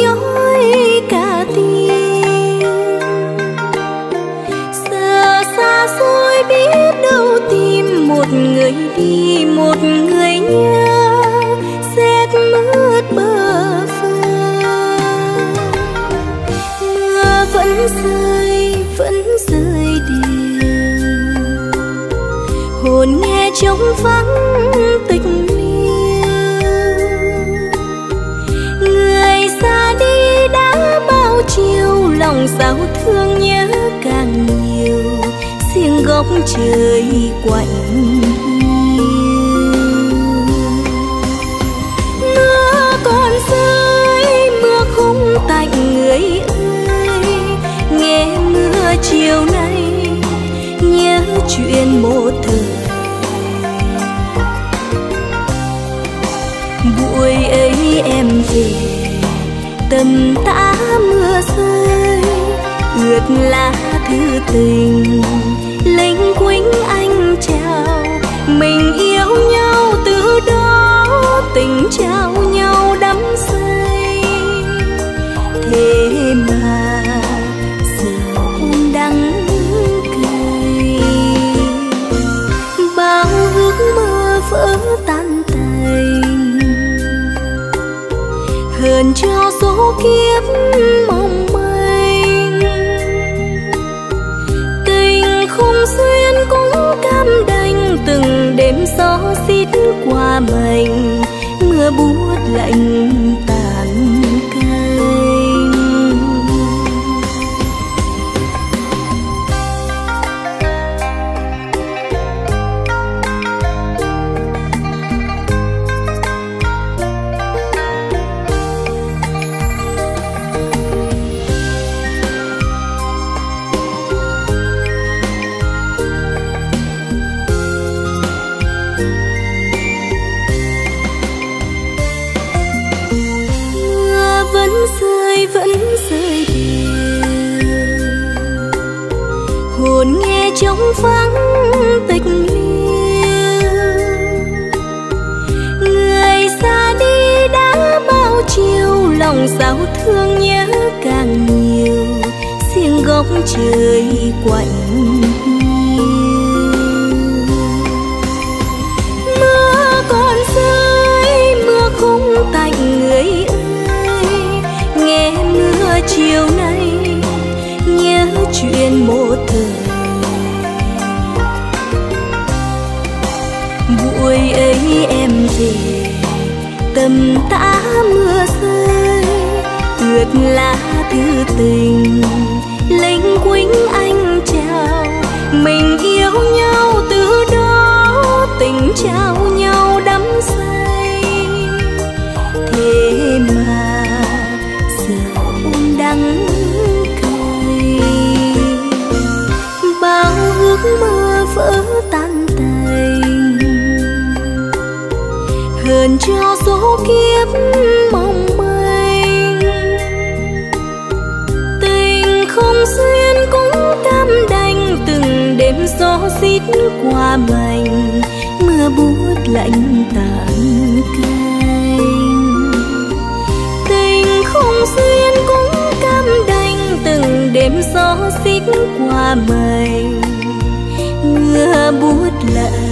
nhói cả tim. Giờ xa xôi biết đâu tìm một người đi, một người nhớ. Rét mướt bờ phơ mưa vẫn rơi vẫn rơi đều hồn nghe trống vắng góc trời quạnh mưa còn rơi, mưa không tạnh người ơi. Nghe mưa chiều nay, nhớ chuyện một thời buổi ấy em về, tầm tã mưa rơi, ướt lá thư tình linh quýnh anh chào. Mình yêu nhau, từ đó tình trao nhau đắm say. Thế mà giờ ôm đắng cay. Bao ước mơ vỡ tan tành. Hờn cho số kiếp mưa buốt lạnh tàn trống vắng tịch liêng người xa đi đã bao chiều, lòng sao thương nhớ càng nhiều. Riêng góc trời quạnh buổi ấy em về tầm tã mưa rơi. Ướt lá thư tình lênh quýnh anh chào. Mình yêu nhau từ đó tình trao. Xít qua mình mưa buốt lạnh tàn canh tình không duyên cũng cam đành, từng đêm gió xít qua mình mưa buốt lạnh